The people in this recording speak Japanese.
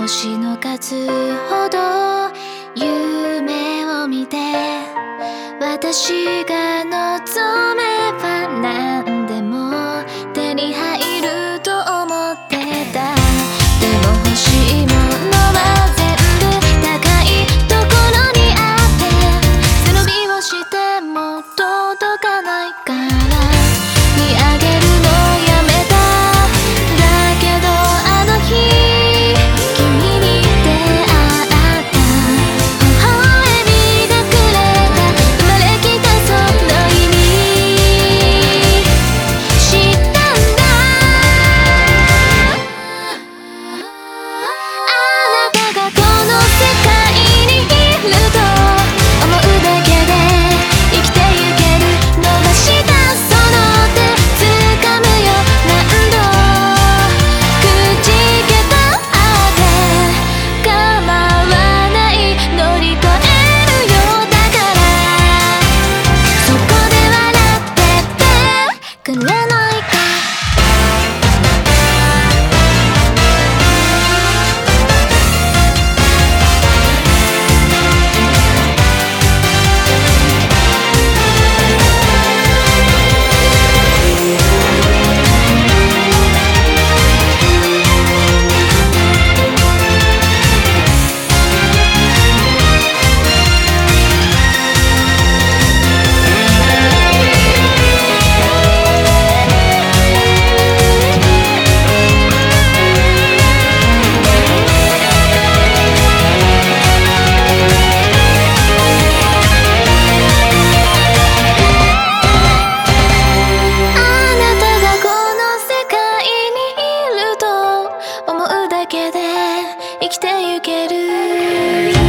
星の数ほど夢を見て私が望めせ生きてゆける